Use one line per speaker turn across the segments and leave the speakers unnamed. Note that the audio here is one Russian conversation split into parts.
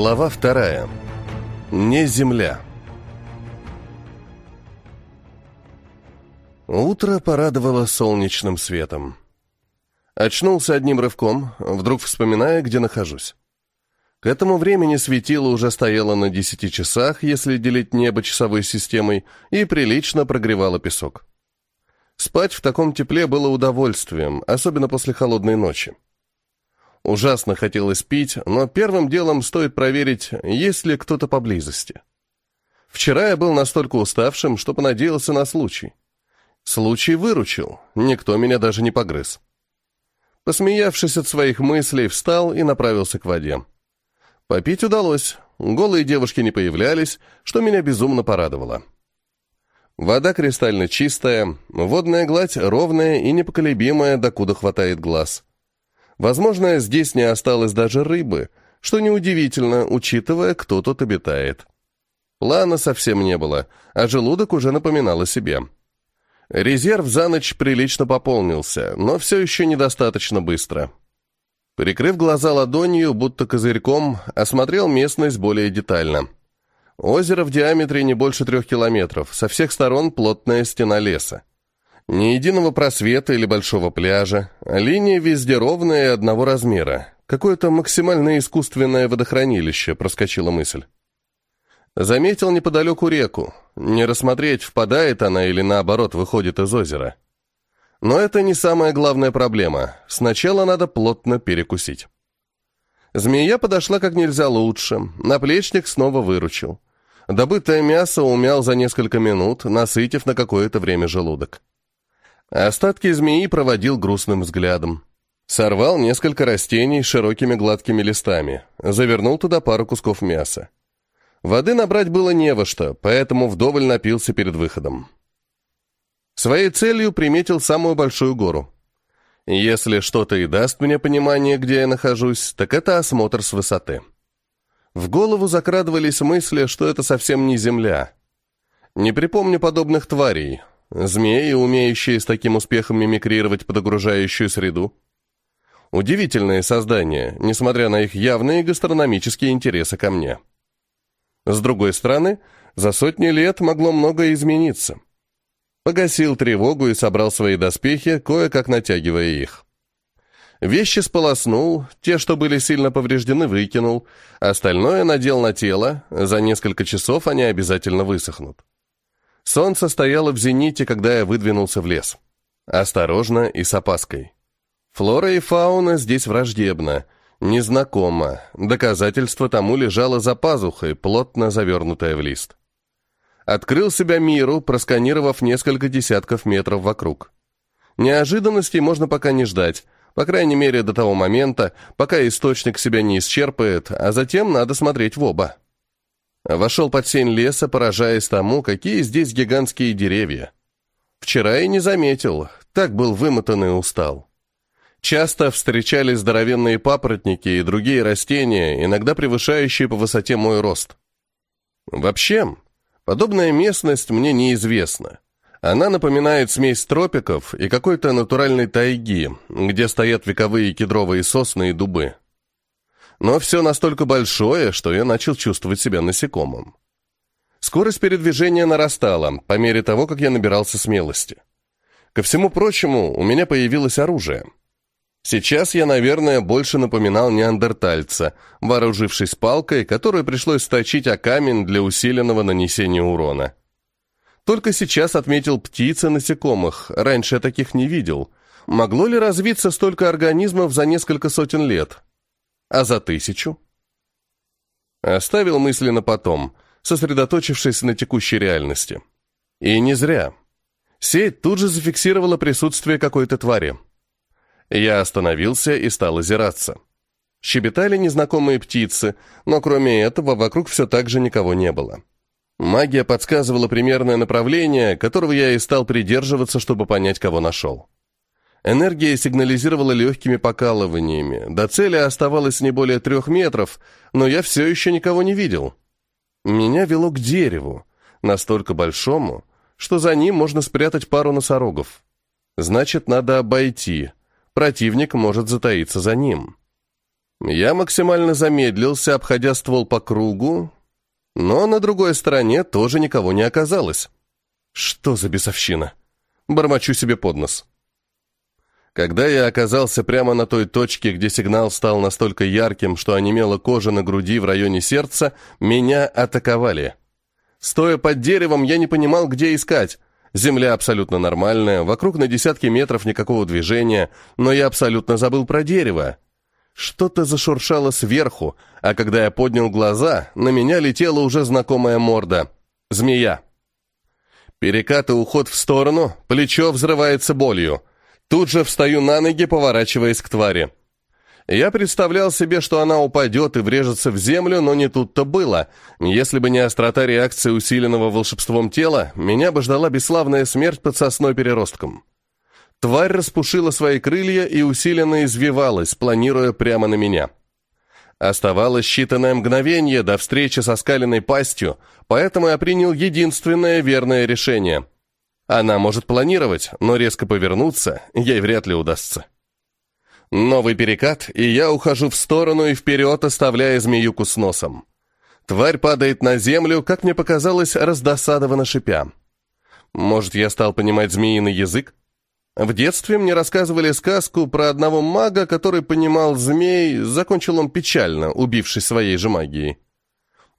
Глава вторая. Не земля. Утро порадовало солнечным светом. Очнулся одним рывком, вдруг вспоминая, где нахожусь. К этому времени светило уже стояло на десяти часах, если делить небо часовой системой, и прилично прогревало песок. Спать в таком тепле было удовольствием, особенно после холодной ночи. Ужасно хотелось пить, но первым делом стоит проверить, есть ли кто-то поблизости. Вчера я был настолько уставшим, что понадеялся на случай. Случай выручил, никто меня даже не погрыз. Посмеявшись от своих мыслей, встал и направился к воде. Попить удалось, голые девушки не появлялись, что меня безумно порадовало. Вода кристально чистая, водная гладь ровная и непоколебимая, докуда хватает глаз. Возможно, здесь не осталось даже рыбы, что неудивительно, учитывая, кто тут обитает. Плана совсем не было, а желудок уже напоминал о себе. Резерв за ночь прилично пополнился, но все еще недостаточно быстро. Прикрыв глаза ладонью, будто козырьком, осмотрел местность более детально. Озеро в диаметре не больше трех километров, со всех сторон плотная стена леса. Ни единого просвета или большого пляжа, а линия везде ровная и одного размера. Какое-то максимально искусственное водохранилище, проскочила мысль. Заметил неподалеку реку. Не рассмотреть, впадает она или наоборот выходит из озера. Но это не самая главная проблема. Сначала надо плотно перекусить. Змея подошла как нельзя лучше. Наплечник снова выручил. Добытое мясо умял за несколько минут, насытив на какое-то время желудок. Остатки змеи проводил грустным взглядом. Сорвал несколько растений с широкими гладкими листами, завернул туда пару кусков мяса. Воды набрать было не во что, поэтому вдоволь напился перед выходом. Своей целью приметил самую большую гору. Если что-то и даст мне понимание, где я нахожусь, так это осмотр с высоты. В голову закрадывались мысли, что это совсем не земля. Не припомню подобных тварей, Змеи, умеющие с таким успехом мимикрировать под окружающую среду. Удивительные создания, несмотря на их явные гастрономические интересы ко мне. С другой стороны, за сотни лет могло многое измениться. Погасил тревогу и собрал свои доспехи, кое-как натягивая их. Вещи сполоснул, те, что были сильно повреждены, выкинул, остальное надел на тело, за несколько часов они обязательно высохнут. Солнце стояло в зените, когда я выдвинулся в лес. Осторожно и с опаской. Флора и фауна здесь враждебна, незнакома. Доказательство тому лежало за пазухой, плотно завернутое в лист. Открыл себя миру, просканировав несколько десятков метров вокруг. Неожиданностей можно пока не ждать, по крайней мере до того момента, пока источник себя не исчерпает, а затем надо смотреть в оба. Вошел под сень леса, поражаясь тому, какие здесь гигантские деревья. Вчера и не заметил, так был вымотан и устал. Часто встречались здоровенные папоротники и другие растения, иногда превышающие по высоте мой рост. Вообще, подобная местность мне неизвестна. Она напоминает смесь тропиков и какой-то натуральной тайги, где стоят вековые кедровые сосны и дубы но все настолько большое, что я начал чувствовать себя насекомым. Скорость передвижения нарастала, по мере того, как я набирался смелости. Ко всему прочему, у меня появилось оружие. Сейчас я, наверное, больше напоминал неандертальца, вооружившись палкой, которую пришлось сточить о камень для усиленного нанесения урона. Только сейчас отметил птицы насекомых, раньше я таких не видел. Могло ли развиться столько организмов за несколько сотен лет? А за тысячу? Оставил мысли на потом, сосредоточившись на текущей реальности. И не зря. Сеть тут же зафиксировала присутствие какой-то твари. Я остановился и стал озираться. Щебетали незнакомые птицы, но кроме этого вокруг все так же никого не было. Магия подсказывала примерное направление, которого я и стал придерживаться, чтобы понять, кого нашел. Энергия сигнализировала легкими покалываниями. До цели оставалось не более трех метров, но я все еще никого не видел. Меня вело к дереву, настолько большому, что за ним можно спрятать пару носорогов. Значит, надо обойти. Противник может затаиться за ним. Я максимально замедлился, обходя ствол по кругу, но на другой стороне тоже никого не оказалось. Что за бесовщина? Бормочу себе под нос. Когда я оказался прямо на той точке, где сигнал стал настолько ярким, что онемела кожа на груди в районе сердца, меня атаковали. Стоя под деревом, я не понимал, где искать. Земля абсолютно нормальная, вокруг на десятки метров никакого движения, но я абсолютно забыл про дерево. Что-то зашуршало сверху, а когда я поднял глаза, на меня летела уже знакомая морда. Змея. Перекат и уход в сторону, плечо взрывается болью. Тут же встаю на ноги, поворачиваясь к твари. Я представлял себе, что она упадет и врежется в землю, но не тут-то было. Если бы не острота реакции усиленного волшебством тела, меня бы ждала бесславная смерть под сосной переростком. Тварь распушила свои крылья и усиленно извивалась, планируя прямо на меня. Оставалось считанное мгновение до встречи со скаленной пастью, поэтому я принял единственное верное решение — она может планировать, но резко повернуться ей вряд ли удастся. Новый перекат, и я ухожу в сторону и вперед, оставляя змеюку с носом. Тварь падает на землю, как мне показалось, раздосадованно шипя. Может, я стал понимать змеиный язык? В детстве мне рассказывали сказку про одного мага, который понимал змей, закончил он печально, убившись своей же магией.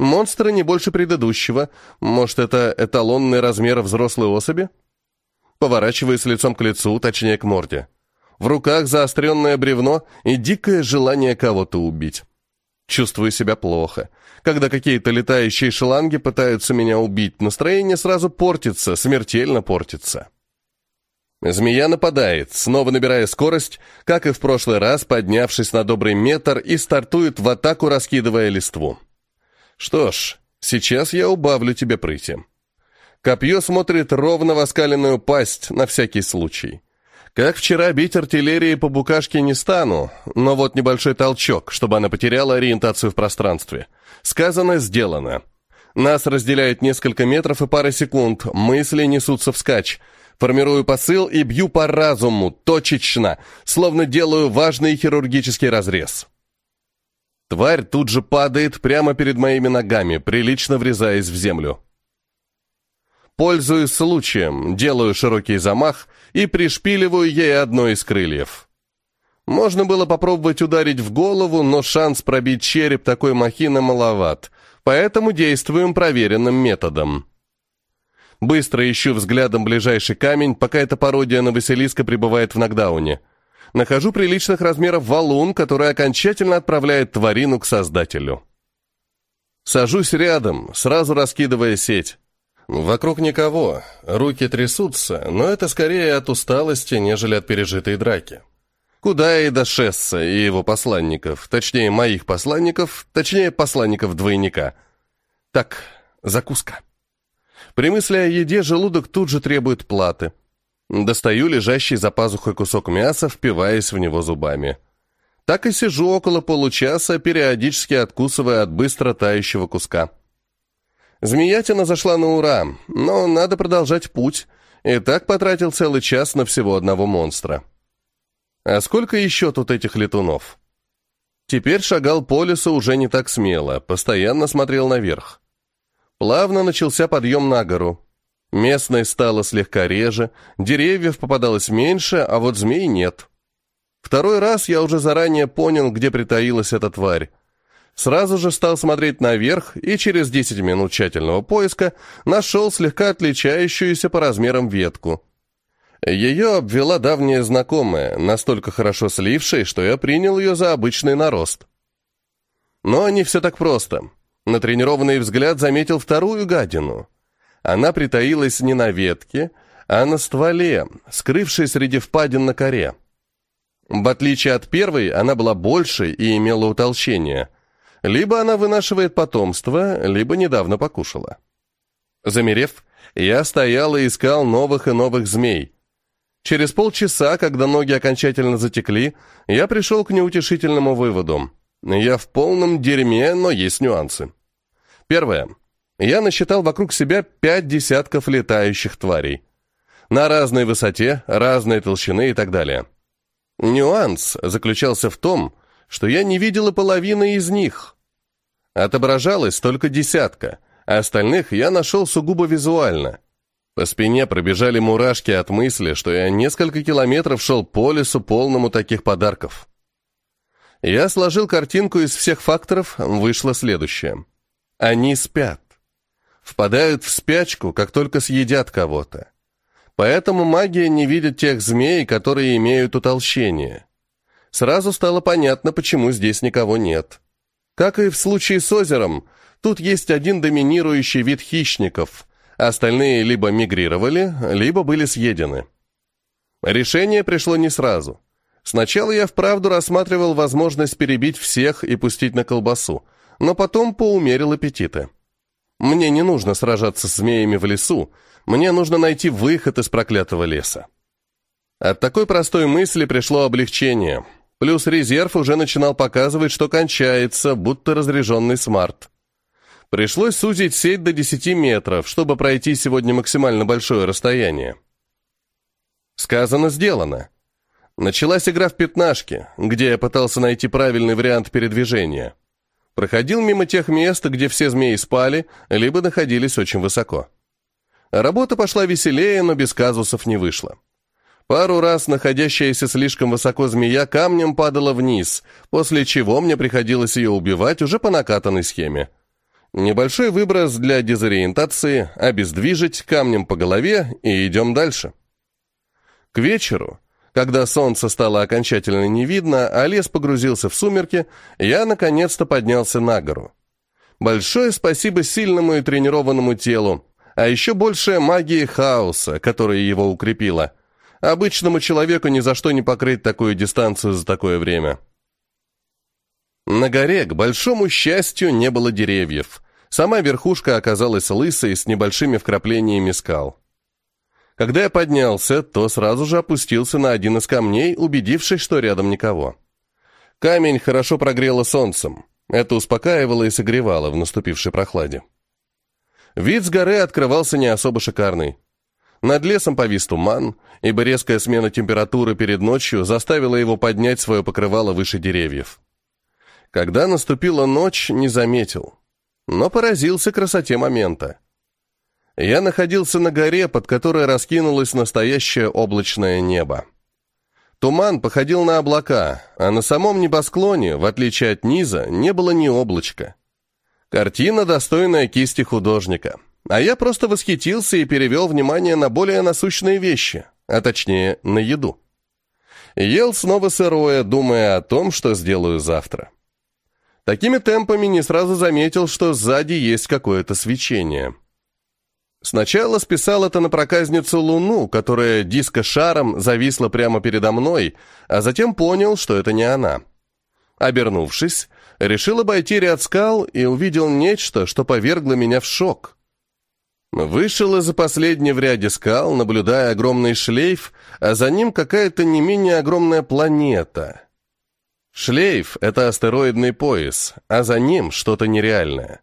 Монстры не больше предыдущего. Может, это эталонный размер взрослой особи? Поворачиваясь лицом к лицу, точнее к морде. В руках заостренное бревно и дикое желание кого-то убить. Чувствую себя плохо. Когда какие-то летающие шланги пытаются меня убить, настроение сразу портится, смертельно портится. Змея нападает, снова набирая скорость, как и в прошлый раз, поднявшись на добрый метр и стартует в атаку, раскидывая листву. Что ж, сейчас я убавлю тебе прыти. Копье смотрит ровно в оскаленную пасть, на всякий случай. Как вчера бить артиллерией по букашке не стану, но вот небольшой толчок, чтобы она потеряла ориентацию в пространстве. Сказано, сделано. Нас разделяет несколько метров и пара секунд, мысли несутся вскачь. Формирую посыл и бью по разуму, точечно, словно делаю важный хирургический разрез. Тварь тут же падает прямо перед моими ногами, прилично врезаясь в землю. Пользуясь случаем, делаю широкий замах и пришпиливаю ей одно из крыльев. Можно было попробовать ударить в голову, но шанс пробить череп такой махины маловат, поэтому действуем проверенным методом. Быстро ищу взглядом ближайший камень, пока эта пародия на Василиска пребывает в нокдауне – нахожу приличных размеров валун, который окончательно отправляет тварину к создателю. Сажусь рядом, сразу раскидывая сеть. Вокруг никого, руки трясутся, но это скорее от усталости, нежели от пережитой драки. Куда и до Шесса и его посланников, точнее, моих посланников, точнее, посланников двойника. Так, закуска. При мысли о еде желудок тут же требует платы. Достаю лежащий за пазухой кусок мяса, впиваясь в него зубами. Так и сижу около получаса, периодически откусывая от быстро тающего куска. Змеятина зашла на ура, но надо продолжать путь, и так потратил целый час на всего одного монстра. А сколько еще тут этих летунов? Теперь шагал по лесу уже не так смело, постоянно смотрел наверх. Плавно начался подъем на гору. Местность стала слегка реже, деревьев попадалось меньше, а вот змей нет. Второй раз я уже заранее понял, где притаилась эта тварь. Сразу же стал смотреть наверх и через 10 минут тщательного поиска нашел слегка отличающуюся по размерам ветку. Ее обвела давняя знакомая, настолько хорошо слившая, что я принял ее за обычный нарост. Но не все так просто. Натренированный взгляд заметил вторую гадину — она притаилась не на ветке, а на стволе, скрывшись среди впадин на коре. В отличие от первой, она была больше и имела утолщение. Либо она вынашивает потомство, либо недавно покушала. Замерев, я стоял и искал новых и новых змей. Через полчаса, когда ноги окончательно затекли, я пришел к неутешительному выводу. Я в полном дерьме, но есть нюансы. Первое. Я насчитал вокруг себя пять десятков летающих тварей. На разной высоте, разной толщины и так далее. Нюанс заключался в том, что я не видела половины из них. Отображалась только десятка, а остальных я нашел сугубо визуально. По спине пробежали мурашки от мысли, что я несколько километров шел по лесу, полному таких подарков. Я сложил картинку из всех факторов, вышло следующее. Они спят. Впадают в спячку, как только съедят кого-то. Поэтому магия не видит тех змей, которые имеют утолщение. Сразу стало понятно, почему здесь никого нет. Как и в случае с озером, тут есть один доминирующий вид хищников, остальные либо мигрировали, либо были съедены. Решение пришло не сразу. Сначала я вправду рассматривал возможность перебить всех и пустить на колбасу, но потом поумерил аппетиты. Мне не нужно сражаться с змеями в лесу, мне нужно найти выход из проклятого леса. От такой простой мысли пришло облегчение – Плюс резерв уже начинал показывать, что кончается, будто разряженный смарт. Пришлось сузить сеть до 10 метров, чтобы пройти сегодня максимально большое расстояние. Сказано, сделано. Началась игра в пятнашки, где я пытался найти правильный вариант передвижения. Проходил мимо тех мест, где все змеи спали, либо находились очень высоко. Работа пошла веселее, но без казусов не вышло. Пару раз находящаяся слишком высоко змея камнем падала вниз, после чего мне приходилось ее убивать уже по накатанной схеме. Небольшой выброс для дезориентации, обездвижить камнем по голове и идем дальше. К вечеру, когда солнце стало окончательно не видно, а лес погрузился в сумерки, я наконец-то поднялся на гору. Большое спасибо сильному и тренированному телу, а еще большая магии хаоса, которая его укрепила – Обычному человеку ни за что не покрыть такую дистанцию за такое время. На горе, к большому счастью, не было деревьев. Сама верхушка оказалась лысой с небольшими вкраплениями скал. Когда я поднялся, то сразу же опустился на один из камней, убедившись, что рядом никого. Камень хорошо прогрело солнцем. Это успокаивало и согревало в наступившей прохладе. Вид с горы открывался не особо шикарный. Над лесом повис туман, ибо резкая смена температуры перед ночью заставила его поднять свое покрывало выше деревьев. Когда наступила ночь, не заметил, но поразился красоте момента. Я находился на горе, под которой раскинулось настоящее облачное небо. Туман походил на облака, а на самом небосклоне, в отличие от низа, не было ни облачка. Картина, достойная кисти художника — а я просто восхитился и перевел внимание на более насущные вещи, а точнее, на еду. Ел снова сырое, думая о том, что сделаю завтра. Такими темпами не сразу заметил, что сзади есть какое-то свечение. Сначала списал это на проказницу Луну, которая диско-шаром зависла прямо передо мной, а затем понял, что это не она. Обернувшись, решил обойти ряд скал и увидел нечто, что повергло меня в шок. Вышел из-за последней в ряде скал, наблюдая огромный шлейф, а за ним какая-то не менее огромная планета. Шлейф — это астероидный пояс, а за ним что-то нереальное.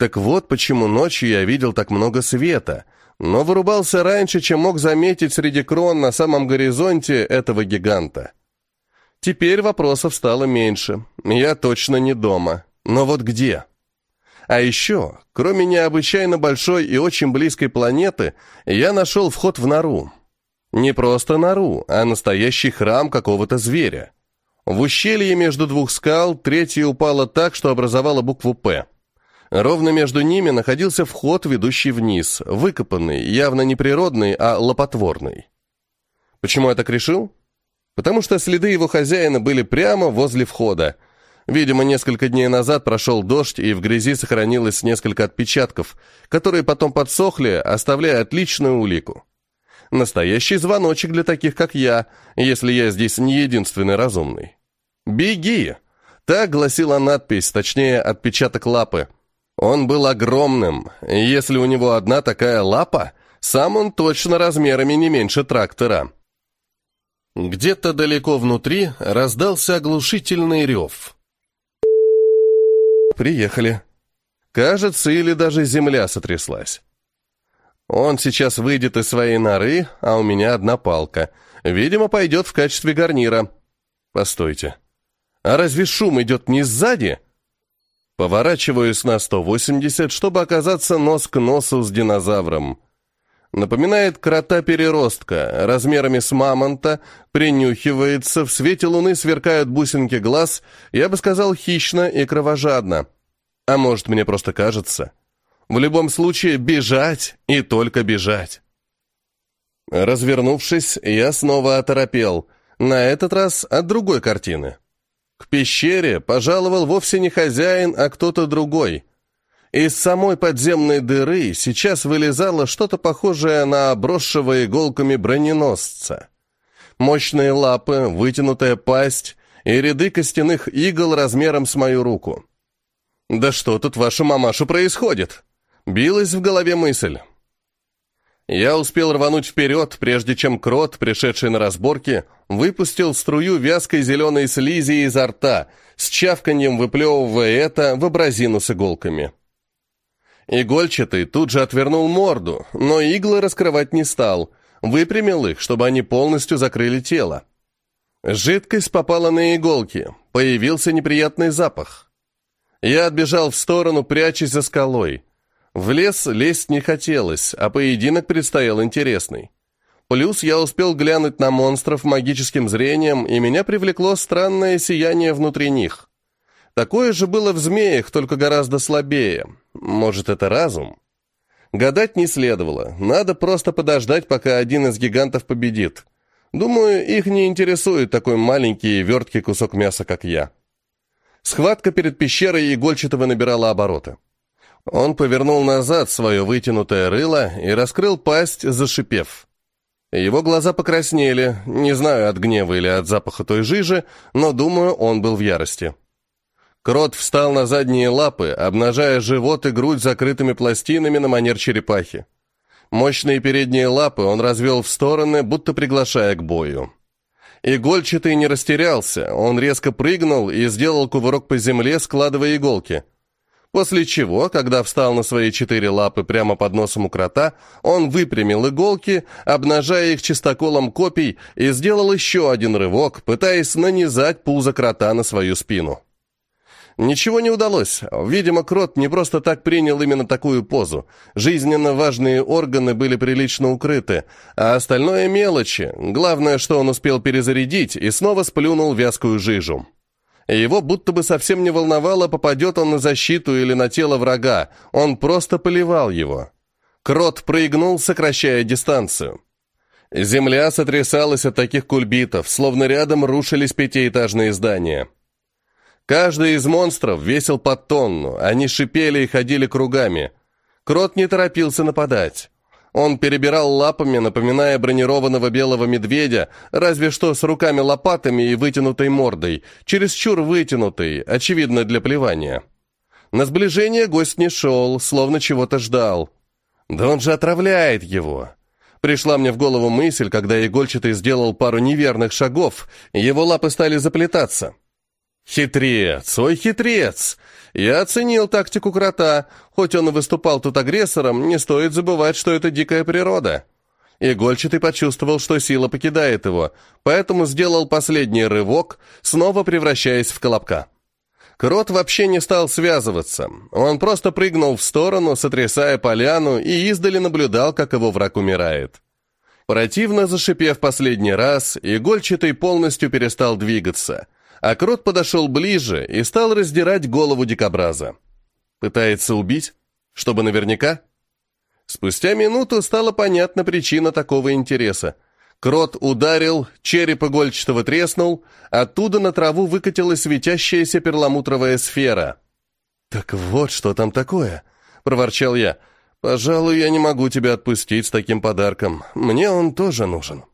Так вот почему ночью я видел так много света, но вырубался раньше, чем мог заметить среди крон на самом горизонте этого гиганта. Теперь вопросов стало меньше. Я точно не дома. Но вот где? А еще, кроме необычайно большой и очень близкой планеты, я нашел вход в нору. Не просто нору, а настоящий храм какого-то зверя. В ущелье между двух скал третья упала так, что образовала букву «П». Ровно между ними находился вход, ведущий вниз, выкопанный, явно не природный, а лопотворный. Почему я так решил? Потому что следы его хозяина были прямо возле входа, Видимо, несколько дней назад прошел дождь, и в грязи сохранилось несколько отпечатков, которые потом подсохли, оставляя отличную улику. Настоящий звоночек для таких, как я, если я здесь не единственный разумный. «Беги!» Так гласила надпись, точнее, отпечаток лапы. Он был огромным. Если у него одна такая лапа, сам он точно размерами не меньше трактора. Где-то далеко внутри раздался оглушительный рев. Приехали. Кажется, или даже земля сотряслась. Он сейчас выйдет из своей норы, а у меня одна палка. Видимо, пойдет в качестве гарнира. Постойте. А разве шум идет не сзади? Поворачиваюсь на 180, чтобы оказаться нос к носу с динозавром. Напоминает крота-переростка, размерами с мамонта, принюхивается, в свете луны сверкают бусинки глаз, я бы сказал, хищно и кровожадно. А может, мне просто кажется. В любом случае, бежать и только бежать. Развернувшись, я снова оторопел, на этот раз от другой картины. К пещере пожаловал вовсе не хозяин, а кто-то другой. Из самой подземной дыры сейчас вылезало что-то похожее на обросшего иголками броненосца. Мощные лапы, вытянутая пасть и ряды костяных игл размером с мою руку. «Да что тут вашу мамашу происходит?» Билась в голове мысль. Я успел рвануть вперед, прежде чем крот, пришедший на разборки, выпустил струю вязкой зеленой слизи изо рта, с чавканьем выплевывая это в абразину с иголками. Игольчатый тут же отвернул морду, но иглы раскрывать не стал, выпрямил их, чтобы они полностью закрыли тело. Жидкость попала на иголки, появился неприятный запах. Я отбежал в сторону, прячась за скалой. В лес лезть не хотелось, а поединок предстоял интересный. Плюс я успел глянуть на монстров магическим зрением, и меня привлекло странное сияние внутри них. Такое же было в змеях, только гораздо слабее. Может, это разум? Гадать не следовало. Надо просто подождать, пока один из гигантов победит. Думаю, их не интересует такой маленький и верткий кусок мяса, как я. Схватка перед пещерой игольчатого набирала обороты. Он повернул назад свое вытянутое рыло и раскрыл пасть, зашипев. Его глаза покраснели, не знаю, от гнева или от запаха той жижи, но, думаю, он был в ярости. Крот встал на задние лапы, обнажая живот и грудь закрытыми пластинами на манер черепахи. Мощные передние лапы он развел в стороны, будто приглашая к бою. Игольчатый не растерялся, он резко прыгнул и сделал кувырок по земле, складывая иголки – После чего, когда встал на свои четыре лапы прямо под носом у крота, он выпрямил иголки, обнажая их чистоколом копий, и сделал еще один рывок, пытаясь нанизать пузо крота на свою спину. Ничего не удалось. Видимо, крот не просто так принял именно такую позу. Жизненно важные органы были прилично укрыты, а остальное мелочи. Главное, что он успел перезарядить и снова сплюнул вязкую жижу. Его будто бы совсем не волновало, попадет он на защиту или на тело врага, он просто поливал его. Крот прыгнул, сокращая дистанцию. Земля сотрясалась от таких кульбитов, словно рядом рушились пятиэтажные здания. Каждый из монстров весил по тонну, они шипели и ходили кругами. Крот не торопился нападать. Он перебирал лапами, напоминая бронированного белого медведя, разве что с руками-лопатами и вытянутой мордой, чересчур вытянутой, очевидно, для плевания. На сближение гость не шел, словно чего-то ждал. Да он же отравляет его. Пришла мне в голову мысль, когда игольчатый сделал пару неверных шагов, его лапы стали заплетаться. Хитрец, ой, хитрец! Я оценил тактику крота. Хоть он и выступал тут агрессором, не стоит забывать, что это дикая природа. Игольчатый почувствовал, что сила покидает его, поэтому сделал последний рывок, снова превращаясь в колобка. Крот вообще не стал связываться. Он просто прыгнул в сторону, сотрясая поляну, и издали наблюдал, как его враг умирает. Противно зашипев последний раз, игольчатый полностью перестал двигаться — а Крот подошел ближе и стал раздирать голову дикобраза. Пытается убить? Чтобы наверняка? Спустя минуту стала понятна причина такого интереса. Крот ударил, череп игольчатого треснул, оттуда на траву выкатилась светящаяся перламутровая сфера. «Так вот, что там такое!» — проворчал я. «Пожалуй, я не могу тебя отпустить с таким подарком. Мне он тоже нужен».